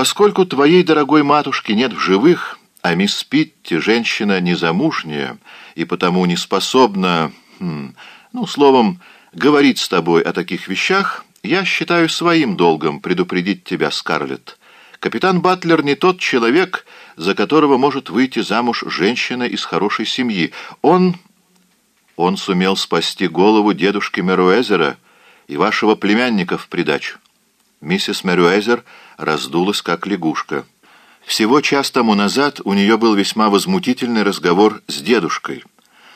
Поскольку твоей дорогой матушки нет в живых, а мисс Питти женщина незамужняя и потому не способна, хм, ну, словом, говорить с тобой о таких вещах, я считаю своим долгом предупредить тебя, Скарлетт. Капитан Батлер не тот человек, за которого может выйти замуж женщина из хорошей семьи. Он... Он сумел спасти голову дедушки Меруэзера и вашего племянника в придачу. Миссис Меруэзер раздулась, как лягушка. Всего час тому назад у нее был весьма возмутительный разговор с дедушкой.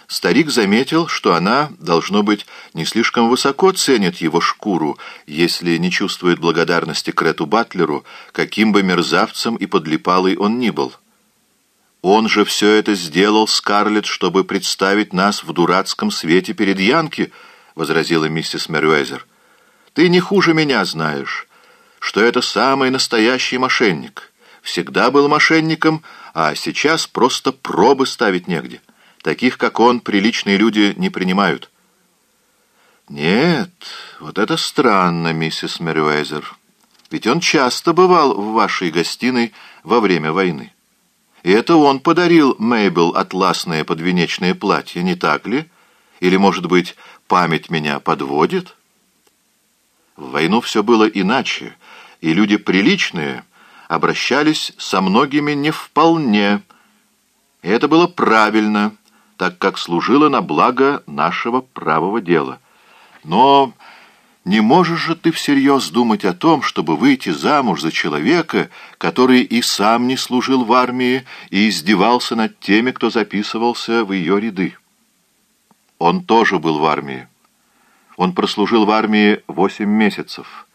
Старик заметил, что она, должно быть, не слишком высоко ценит его шкуру, если не чувствует благодарности Крету Батлеру, каким бы мерзавцем и подлипалый он ни был. Он же все это сделал, Скарлетт, чтобы представить нас в дурацком свете перед Янки, — возразила миссис Мерюэзер. Ты не хуже меня знаешь, что это самый настоящий мошенник. Всегда был мошенником, а сейчас просто пробы ставить негде. Таких, как он, приличные люди не принимают. Нет, вот это странно, миссис Мерюэзер. Ведь он часто бывал в вашей гостиной во время войны. И это он подарил Мейбл атласное подвенечное платье, не так ли? Или, может быть, память меня подводит? В войну все было иначе, и люди приличные обращались со многими не вполне. И это было правильно, так как служило на благо нашего правого дела. Но не можешь же ты всерьез думать о том, чтобы выйти замуж за человека, который и сам не служил в армии и издевался над теми, кто записывался в ее ряды. Он тоже был в армии. Он прослужил в армии восемь месяцев.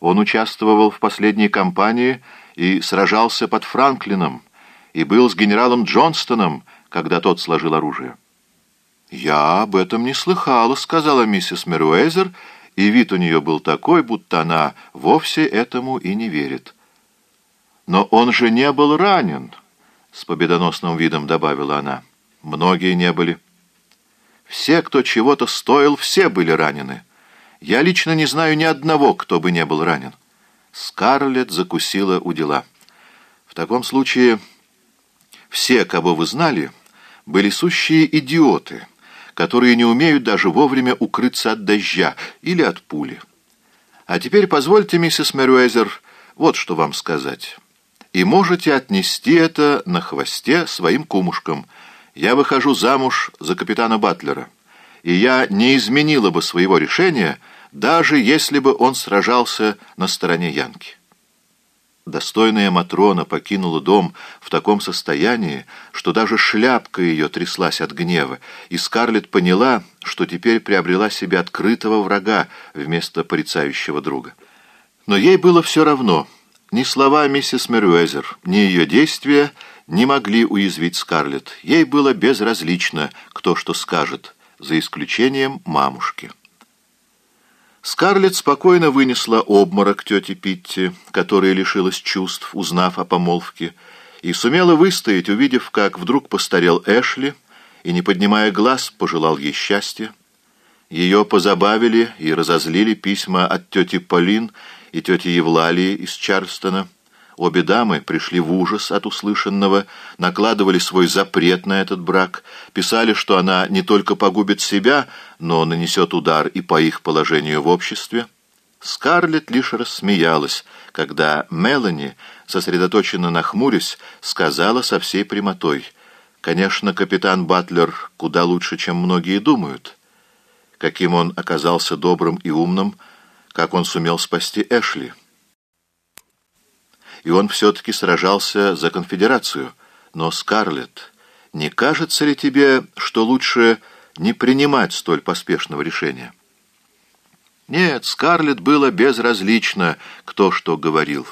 Он участвовал в последней кампании и сражался под Франклином, и был с генералом Джонстоном, когда тот сложил оружие. «Я об этом не слыхала», — сказала миссис Меруэзер, — и вид у нее был такой, будто она вовсе этому и не верит. «Но он же не был ранен», — с победоносным видом добавила она. «Многие не были. Все, кто чего-то стоил, все были ранены. Я лично не знаю ни одного, кто бы не был ранен». Скарлетт закусила у дела. «В таком случае все, кого вы знали, были сущие идиоты» которые не умеют даже вовремя укрыться от дождя или от пули. А теперь позвольте, миссис Мерюэзер, вот что вам сказать. И можете отнести это на хвосте своим кумушкам. Я выхожу замуж за капитана Батлера, и я не изменила бы своего решения, даже если бы он сражался на стороне Янки. Достойная Матрона покинула дом в таком состоянии, что даже шляпка ее тряслась от гнева, и Скарлетт поняла, что теперь приобрела себе открытого врага вместо порицающего друга. Но ей было все равно. Ни слова миссис Мерюэзер, ни ее действия не могли уязвить Скарлетт. Ей было безразлично, кто что скажет, за исключением мамушки. Скарлетт спокойно вынесла обморок тети Питти, которая лишилась чувств, узнав о помолвке, и сумела выстоять, увидев, как вдруг постарел Эшли, и, не поднимая глаз, пожелал ей счастья. Ее позабавили и разозлили письма от тети Полин и тети Евлалии из Чарльстона. Обе дамы пришли в ужас от услышанного, накладывали свой запрет на этот брак, писали, что она не только погубит себя, но нанесет удар и по их положению в обществе. Скарлетт лишь рассмеялась, когда Мелани, сосредоточенно нахмурясь, сказала со всей прямотой, «Конечно, капитан Батлер куда лучше, чем многие думают. Каким он оказался добрым и умным, как он сумел спасти Эшли» и он все-таки сражался за конфедерацию. Но, Скарлетт, не кажется ли тебе, что лучше не принимать столь поспешного решения? Нет, Скарлетт было безразлично, кто что говорил.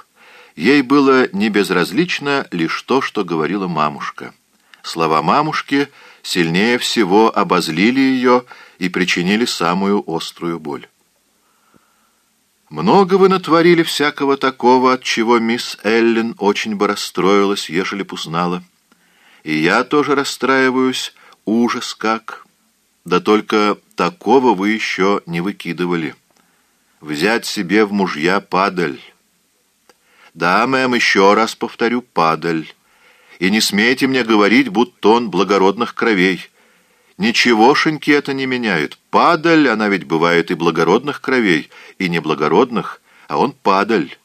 Ей было не безразлично лишь то, что говорила мамушка. Слова мамушки сильнее всего обозлили ее и причинили самую острую боль. Много вы натворили всякого такого, от чего мисс Эллен очень бы расстроилась, ежели б узнала. И я тоже расстраиваюсь, ужас как. Да только такого вы еще не выкидывали. Взять себе в мужья падаль. Да, мэм, еще раз повторю, падаль. И не смейте мне говорить, будто он благородных кровей. Ничегошеньки это не меняет. Падаль, она ведь бывает и благородных кровей, и неблагородных, а он падаль.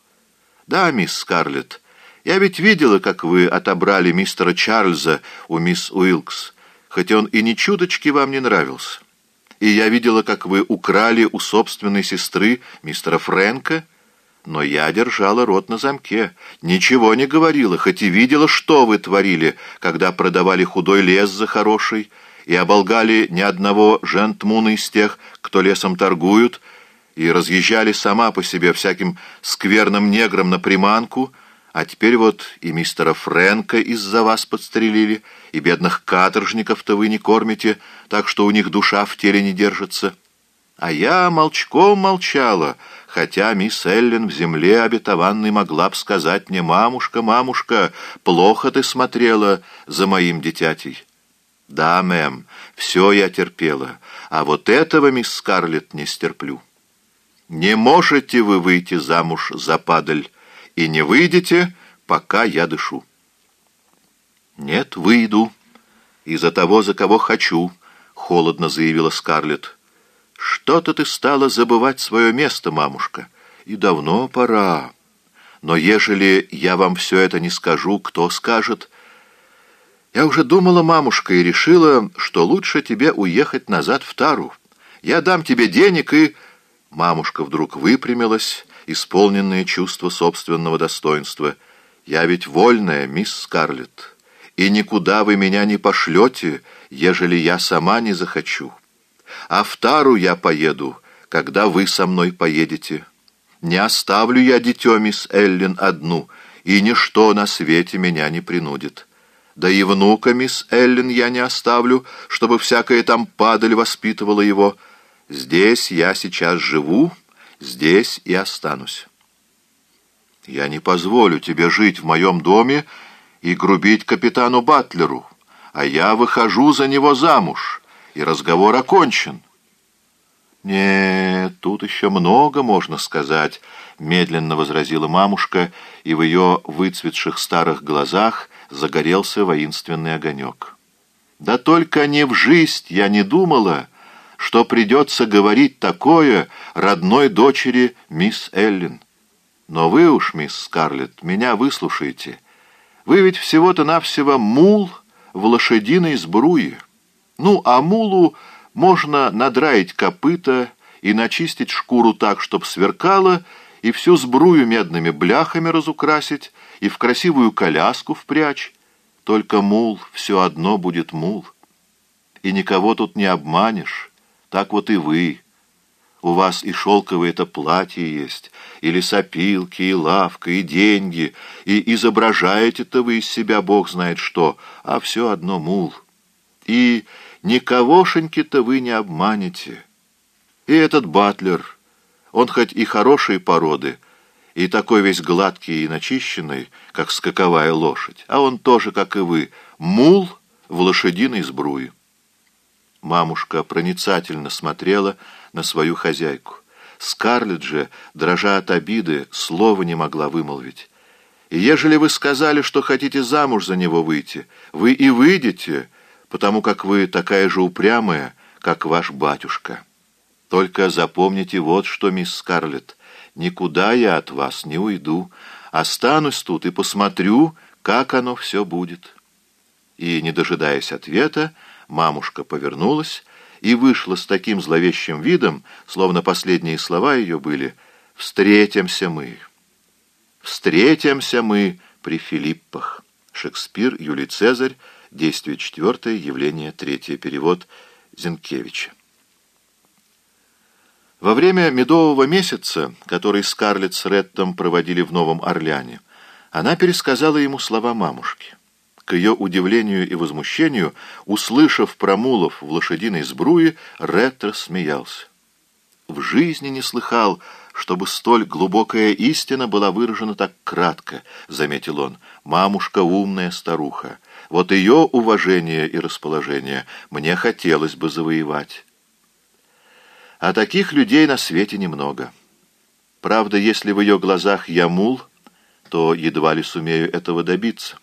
Да, мисс Скарлетт, я ведь видела, как вы отобрали мистера Чарльза у мисс Уилкс, хоть он и ни чуточки вам не нравился. И я видела, как вы украли у собственной сестры мистера Фрэнка, но я держала рот на замке, ничего не говорила, хоть и видела, что вы творили, когда продавали худой лес за хороший, и оболгали ни одного жентмуна из тех, кто лесом торгуют, и разъезжали сама по себе всяким скверным неграм на приманку, а теперь вот и мистера Фрэнка из-за вас подстрелили, и бедных каторжников-то вы не кормите, так что у них душа в теле не держится. А я молчком молчала, хотя мисс Эллен в земле обетованной могла б сказать мне, «Мамушка, мамушка, плохо ты смотрела за моим дитятей». Да, мэм, все я терпела, а вот этого, мисс Скарлетт, не стерплю. Не можете вы выйти замуж за падаль, и не выйдете, пока я дышу. Нет, выйду. И за того, за кого хочу, холодно заявила Скарлетт. Что-то ты стала забывать свое место, мамушка, и давно пора. Но ежели я вам все это не скажу, кто скажет? Я уже думала, мамушка, и решила, что лучше тебе уехать назад в Тару. Я дам тебе денег и... Мамушка вдруг выпрямилась, исполненная чувства собственного достоинства. «Я ведь вольная, мисс Скарлетт, и никуда вы меня не пошлете, ежели я сама не захочу». А в Тару я поеду, когда вы со мной поедете. Не оставлю я дитё, мисс Эллен, одну, и ничто на свете меня не принудит. Да и внука, мисс Эллен, я не оставлю, чтобы всякая там падаль воспитывала его. Здесь я сейчас живу, здесь и останусь. Я не позволю тебе жить в моем доме и грубить капитану Батлеру, а я выхожу за него замуж» и разговор окончен. «Нет, тут еще много можно сказать», — медленно возразила мамушка, и в ее выцветших старых глазах загорелся воинственный огонек. «Да только не в жизнь я не думала, что придется говорить такое родной дочери мисс Эллен. Но вы уж, мисс Скарлетт, меня выслушайте. Вы ведь всего-то навсего мул в лошадиной сбруе». Ну, а мулу можно надраить копыта и начистить шкуру так, чтоб сверкала, и всю сбрую медными бляхами разукрасить, и в красивую коляску впрячь. Только мул все одно будет мул. И никого тут не обманешь. Так вот и вы. У вас и шелковое это платье есть, и лесопилки, и лавка, и деньги, и изображаете-то вы из себя бог знает что, а все одно мул. И никогошеньки-то вы не обманете. И этот батлер, он хоть и хорошей породы, и такой весь гладкий и начищенный, как скаковая лошадь, а он тоже, как и вы, мул в лошадиной сбруе. Мамушка проницательно смотрела на свою хозяйку. Скарлетт же, дрожа от обиды, слова не могла вымолвить. И ежели вы сказали, что хотите замуж за него выйти, вы и выйдете, потому как вы такая же упрямая, как ваш батюшка. Только запомните вот что, мисс Скарлетт, никуда я от вас не уйду, останусь тут и посмотрю, как оно все будет». И, не дожидаясь ответа, мамушка повернулась и вышла с таким зловещим видом, словно последние слова ее были «Встретимся мы». «Встретимся мы при Филиппах». Шекспир, Юлий Цезарь, Действие четвертое, явление третье. Перевод Зинкевича. Во время медового месяца, который Скарлетт с Реттом проводили в Новом Орлеане, она пересказала ему слова мамушки. К ее удивлению и возмущению, услышав про мулов в лошадиной сбруе, Реттер смеялся. В жизни не слыхал, чтобы столь глубокая истина была выражена так кратко, заметил он. Мамушка умная старуха. Вот ее уважение и расположение мне хотелось бы завоевать. А таких людей на свете немного. Правда, если в ее глазах я мул, то едва ли сумею этого добиться.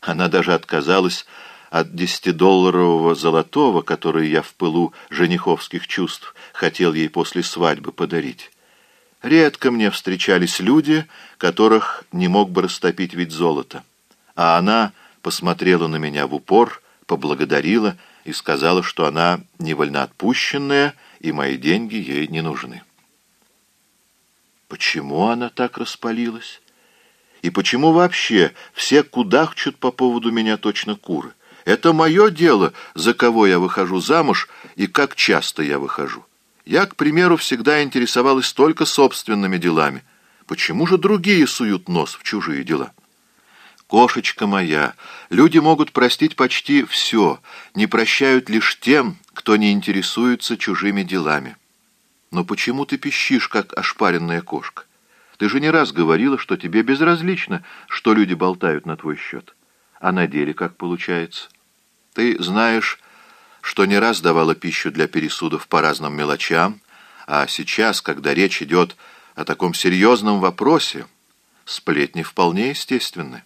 Она даже отказалась от десятидолларового золотого, который я в пылу жениховских чувств хотел ей после свадьбы подарить. Редко мне встречались люди, которых не мог бы растопить ведь золото. А она посмотрела на меня в упор, поблагодарила и сказала, что она невольноотпущенная, и мои деньги ей не нужны. Почему она так распалилась? И почему вообще все кудахчут по поводу меня точно куры? Это мое дело, за кого я выхожу замуж и как часто я выхожу. Я, к примеру, всегда интересовалась только собственными делами. Почему же другие суют нос в чужие дела? Кошечка моя, люди могут простить почти все, не прощают лишь тем, кто не интересуется чужими делами. Но почему ты пищишь, как ошпаренная кошка? Ты же не раз говорила, что тебе безразлично, что люди болтают на твой счет. А на деле как получается? Ты знаешь, что не раз давала пищу для пересудов по разным мелочам, а сейчас, когда речь идет о таком серьезном вопросе, сплетни вполне естественны.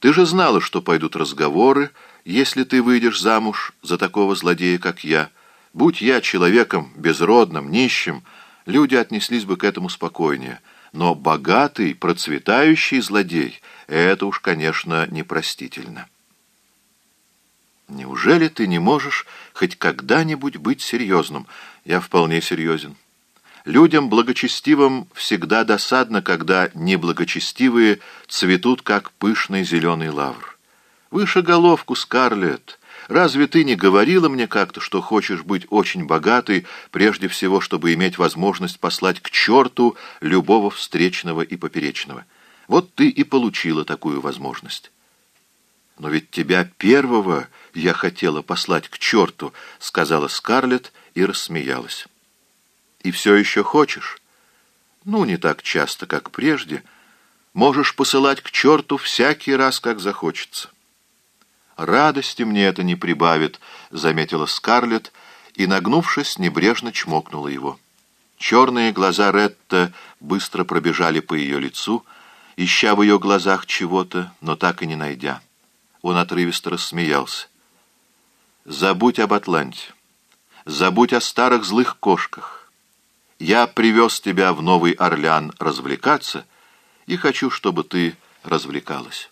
Ты же знала, что пойдут разговоры, если ты выйдешь замуж за такого злодея, как я. Будь я человеком безродным, нищим, люди отнеслись бы к этому спокойнее. Но богатый, процветающий злодей — это уж, конечно, непростительно. Неужели ты не можешь хоть когда-нибудь быть серьезным? Я вполне серьезен. Людям благочестивым всегда досадно, когда неблагочестивые цветут, как пышный зеленый лавр. Выше головку, Скарлетт. Разве ты не говорила мне как-то, что хочешь быть очень богатой, прежде всего, чтобы иметь возможность послать к черту любого встречного и поперечного? Вот ты и получила такую возможность. Но ведь тебя первого я хотела послать к черту, сказала Скарлетт и рассмеялась. И все еще хочешь? Ну, не так часто, как прежде. Можешь посылать к черту всякий раз, как захочется. «Радости мне это не прибавит», — заметила Скарлетт, и, нагнувшись, небрежно чмокнула его. Черные глаза Ретта быстро пробежали по ее лицу, ища в ее глазах чего-то, но так и не найдя. Он отрывисто рассмеялся. «Забудь об Атланте. Забудь о старых злых кошках. Я привез тебя в Новый Орлеан развлекаться и хочу, чтобы ты развлекалась».